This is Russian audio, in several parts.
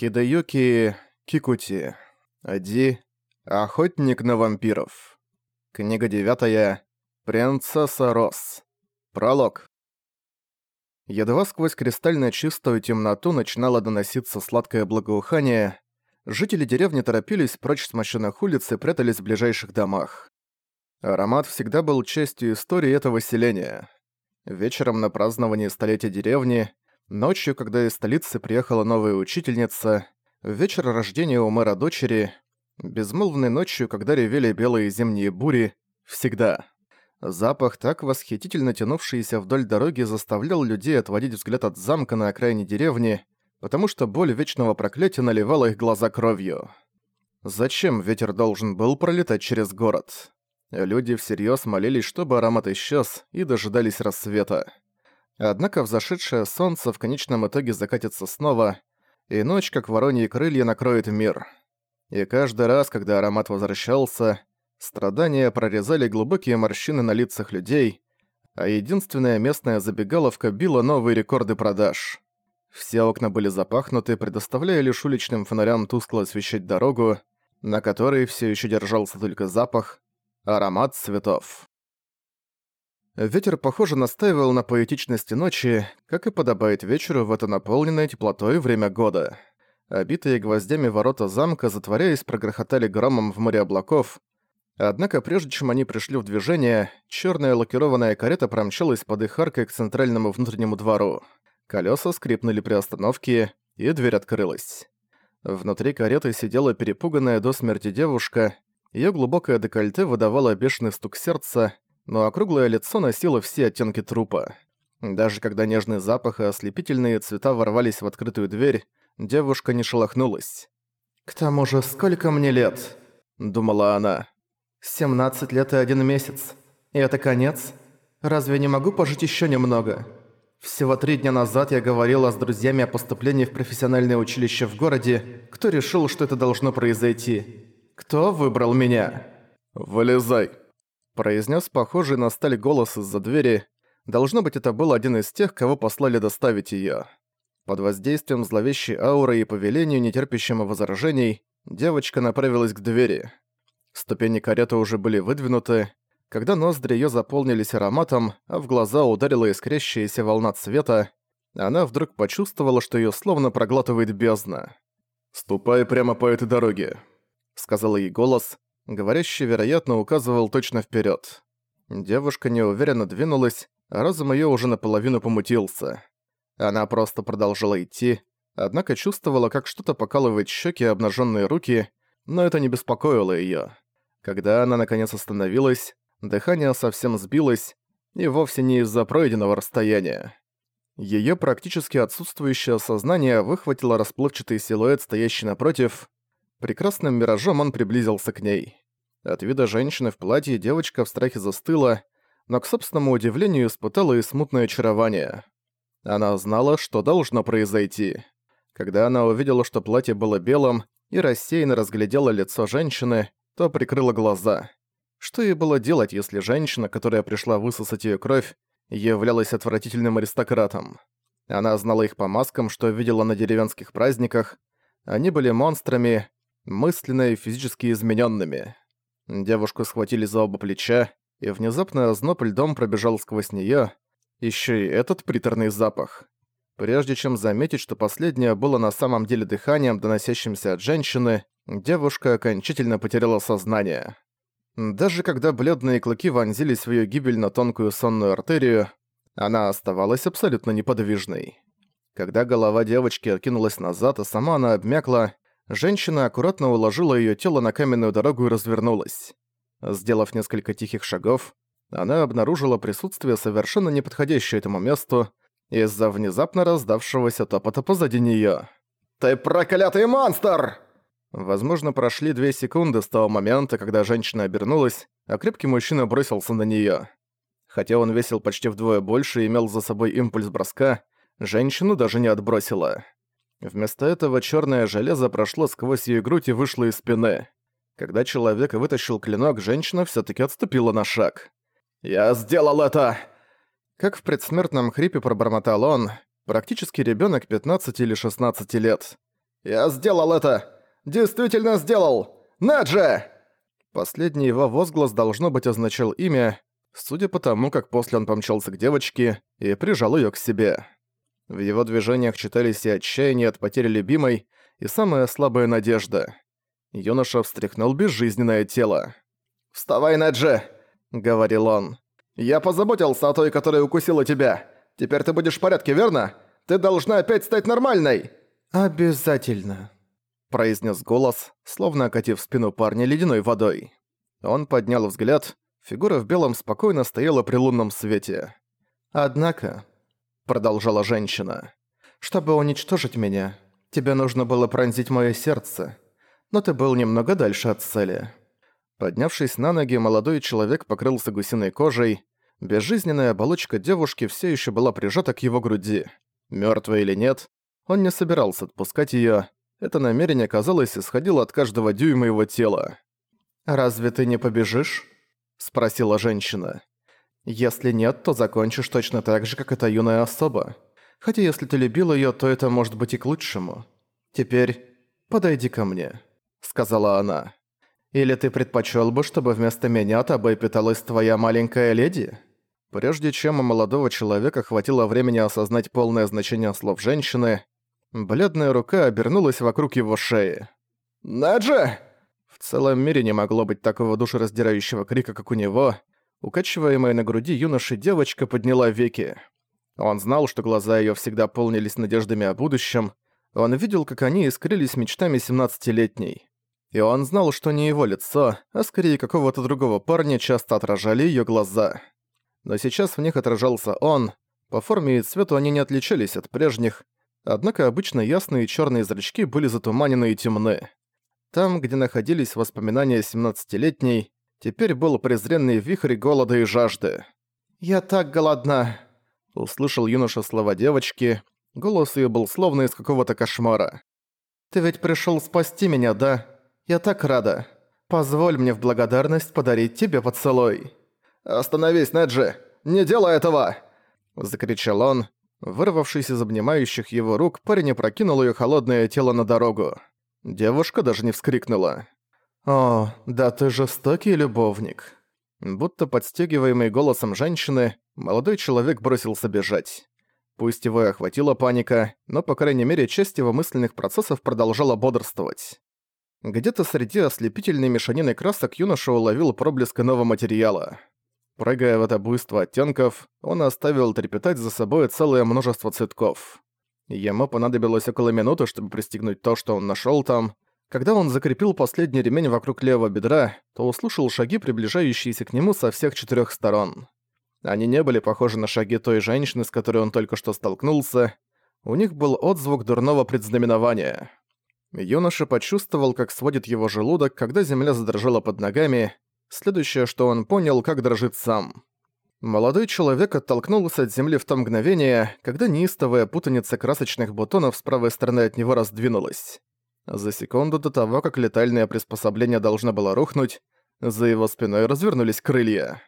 Хидеюки Кикути. Ади. Охотник на вампиров. Книга девятая. Принцесса Рос. Пролог. Едва сквозь кристально чистую темноту начинало доноситься сладкое благоухание, жители деревни торопились прочь с мощенных улиц и прятались в ближайших домах. Аромат всегда был частью истории этого селения. Вечером на праздновании столетия деревни, ночью, когда из столицы приехала новая учительница, вечер рождения у мэра дочери, безмолвной ночью, когда ревели белые зимние бури, всегда. Запах, так восхитительно тянувшийся вдоль дороги, заставлял людей отводить взгляд от замка на окраине деревни, потому что боль вечного проклятия наливала их глаза кровью. Зачем ветер должен был пролетать через город? Люди всерьез молились, чтобы аромат исчез, и дожидались рассвета. Однако взошедшее солнце в конечном итоге закатится снова, и ночь, как вороньи крылья, накроет мир. И каждый раз, когда аромат возвращался, Страдания прорезали глубокие морщины на лицах людей, а единственная местная забегаловка била новые рекорды продаж. Все окна были запахнуты, предоставляя лишь уличным фонарям тускло освещать дорогу, на которой все еще держался только запах, аромат цветов. Ветер, похоже, настаивал на поэтичности ночи, как и подобает вечеру в это наполненное теплотой время года. Обитые гвоздями ворота замка, затворяясь, прогрохотали громом в море облаков, Однако прежде чем они пришли в движение, черная лакированная карета промчалась под их аркой к центральному внутреннему двору. Колеса скрипнули при остановке, и дверь открылась. Внутри кареты сидела перепуганная до смерти девушка, ее глубокое декольте выдавало бешеный стук сердца, но округлое лицо носило все оттенки трупа. Даже когда нежный запах и ослепительные цвета ворвались в открытую дверь, девушка не шелохнулась. «К тому же, сколько мне лет?» – думала она. «Семнадцать лет и один месяц. И это конец? Разве не могу пожить еще немного? Всего три дня назад я говорила с друзьями о поступлении в профессиональное училище в городе. Кто решил, что это должно произойти? Кто выбрал меня?» «Вылезай», – произнес похожий на сталь голос из-за двери. Должно быть, это был один из тех, кого послали доставить ее. Под воздействием зловещей ауры и по велению, нетерпящему возражений, девочка направилась к двери. Ступени кареты уже были выдвинуты, когда ноздри её заполнились ароматом, а в глаза ударила искрящаяся волна цвета, она вдруг почувствовала, что её словно проглатывает бездна. «Ступай прямо по этой дороге», — сказал ей голос, говорящий, вероятно, указывал точно вперёд. Девушка неуверенно двинулась, а разум её уже наполовину помутился. Она просто продолжала идти, однако чувствовала, как что-то покалывает щеки и обнажённые руки, но это не беспокоило её. Когда она наконец остановилась, дыхание совсем сбилось, и вовсе не из-за пройденного расстояния. Её практически отсутствующее сознание выхватило расплывчатый силуэт, стоящий напротив. Прекрасным миражом он приблизился к ней. От вида женщины в платье девочка в страхе застыла, но к собственному удивлению испытала и смутное очарование. Она знала, что должно произойти. Когда она увидела, что платье было белым, и рассеянно разглядела лицо женщины, то прикрыла глаза. Что ей было делать, если женщина, которая пришла высосать её кровь, являлась отвратительным аристократом? Она знала их по маскам, что видела на деревенских праздниках. Они были монстрами, мысленно и физически изменёнными. Девушку схватили за оба плеча, и внезапно озноб льдом пробежал сквозь неё, ещё и этот приторный запах. Прежде чем заметить, что последнее было на самом деле дыханием, доносящимся от женщины, девушка окончательно потеряла сознание. Даже когда бледные клыки вонзились в её гибель на тонкую сонную артерию, она оставалась абсолютно неподвижной. Когда голова девочки откинулась назад, а сама она обмякла, женщина аккуратно уложила её тело на каменную дорогу и развернулась. Сделав несколько тихих шагов, она обнаружила присутствие совершенно неподходящее этому месту из-за внезапно раздавшегося топота позади неё. «Ты проклятый монстр!» Возможно, прошли две секунды с того момента, когда женщина обернулась, а крепкий мужчина бросился на неё. Хотя он весил почти вдвое больше и имел за собой импульс броска, женщину даже не отбросило. Вместо этого чёрное железо прошло сквозь её грудь и вышло из спины. Когда человек вытащил клинок, женщина всё-таки отступила на шаг. «Я сделал это!» Как в предсмертном хрипе пробормотал он, практически ребёнок 15 или 16 лет. «Я сделал это! Действительно сделал! Наджи!» Последний его возглас должно быть означал имя, судя по тому, как после он помчался к девочке и прижал её к себе. В его движениях читались и отчаяние от потери любимой, и самая слабая надежда. Юноша встряхнул безжизненное тело. «Вставай, Наджи!» — говорил он. «Я позаботился о той, которая укусила тебя. Теперь ты будешь в порядке, верно? Ты должна опять стать нормальной!» «Обязательно», — произнес голос, словно окатив спину парня ледяной водой. Он поднял взгляд. Фигура в белом спокойно стояла при лунном свете. «Однако», — продолжала женщина, — «чтобы уничтожить меня, тебе нужно было пронзить моё сердце, но ты был немного дальше от цели». Поднявшись на ноги, молодой человек покрылся гусиной кожей. Безжизненная оболочка девушки все еще была прижата к его груди. Мертвая или нет, он не собирался отпускать ее. Это намерение, казалось, исходило от каждого дюйма его тела. «Разве ты не побежишь?» – спросила женщина. «Если нет, то закончишь точно так же, как эта юная особа. Хотя если ты любил ее, то это может быть и к лучшему. Теперь подойди ко мне», – сказала она. Или ты предпочел бы, чтобы вместо меня тобой питалась твоя маленькая леди?» Прежде чем у молодого человека хватило времени осознать полное значение слов женщины, бледная рука обернулась вокруг его шеи. «Наджа!» В целом мире не могло быть такого душераздирающего крика, как у него. Укачиваемая на груди юноши девочка подняла веки. Он знал, что глаза её всегда полнились надеждами о будущем. Он видел, как они искрились мечтами семнадцатилетней. И он знал, что не его лицо, а скорее какого-то другого парня часто отражали её глаза. Но сейчас в них отражался он. По форме и цвету они не отличались от прежних, однако обычно ясные чёрные зрачки были затуманены и темны. Там, где находились воспоминания семнадцатилетней, теперь был презренный вихрь голода и жажды. «Я так голодна!» — услышал юноша слова девочки. Голос её был словно из какого-то кошмара. «Ты ведь пришёл спасти меня, да?» Я так рада. Позволь мне в благодарность подарить тебе поцелуй». «Остановись, Неджи! Не делай этого!» Закричал он. Вырвавшись из обнимающих его рук, парень опрокинул её холодное тело на дорогу. Девушка даже не вскрикнула. «О, да ты жестокий любовник». Будто подстегиваемый голосом женщины, молодой человек бросился бежать. Пусть его и охватила паника, но, по крайней мере, часть его мысленных процессов продолжала бодрствовать. Где-то среди ослепительной мешанины красок юноша уловил проблеск иного материала. Прыгая в это буйство оттенков, он оставил трепетать за собой целое множество цветков. Ему понадобилось около минуты, чтобы пристегнуть то, что он нашел там. Когда он закрепил последний ремень вокруг левого бедра, то услышал шаги, приближающиеся к нему со всех четырех сторон. Они не были похожи на шаги той женщины, с которой он только что столкнулся. У них был отзвук дурного предзнаменования. Юноша почувствовал, как сводит его желудок, когда земля задрожала под ногами. Следующее, что он понял, как дрожит сам. Молодой человек оттолкнулся от земли в то мгновение, когда неистовая путаница красочных бутонов с правой стороны от него раздвинулась. За секунду до того, как летальное приспособление должно было рухнуть, за его спиной развернулись крылья.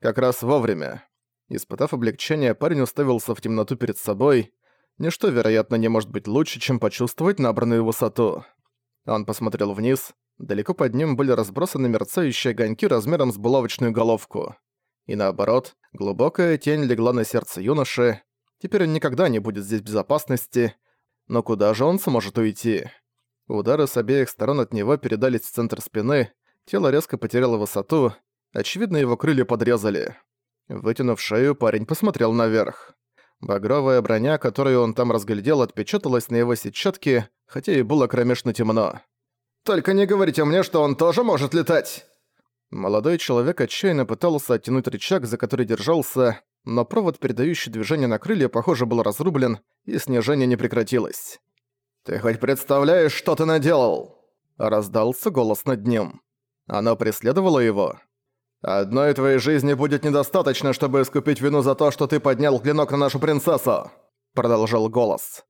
Как раз вовремя. Испытав облегчение, парень уставился в темноту перед собой, Ничто, вероятно, не может быть лучше, чем почувствовать набранную высоту. Он посмотрел вниз. Далеко под ним были разбросаны мерцающие огоньки размером с булавочную головку. И наоборот, глубокая тень легла на сердце юноши. Теперь он никогда не будет здесь в безопасности. Но куда же он сможет уйти? Удары с обеих сторон от него передались в центр спины, тело резко потеряло высоту, очевидно, его крылья подрезали. Вытянув шею, парень посмотрел наверх. Багровая броня, которую он там разглядел, отпечаталась на его сетчатке, хотя и было кромешно темно. «Только не говорите мне, что он тоже может летать!» Молодой человек отчаянно пытался оттянуть рычаг, за который держался, но провод, передающий движение на крылья, похоже, был разрублен, и снижение не прекратилось. «Ты хоть представляешь, что ты наделал?» Раздался голос над ним. Оно преследовало его. «Одной твоей жизни будет недостаточно, чтобы искупить вину за то, что ты поднял клинок на нашу принцессу», — продолжал голос.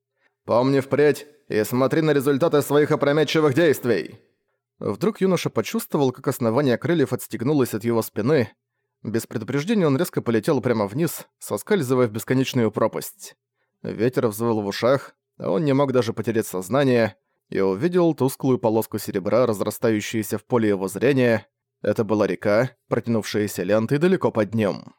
«Помни впредь и смотри на результаты своих опрометчивых действий». Вдруг юноша почувствовал, как основание крыльев отстегнулось от его спины. Без предупреждения он резко полетел прямо вниз, соскальзывая в бесконечную пропасть. Ветер взвыл в ушах, он не мог даже потерять сознание. и увидел тусклую полоску серебра, разрастающуюся в поле его зрения. Это была река, протянувшаяся лентой далеко под ним.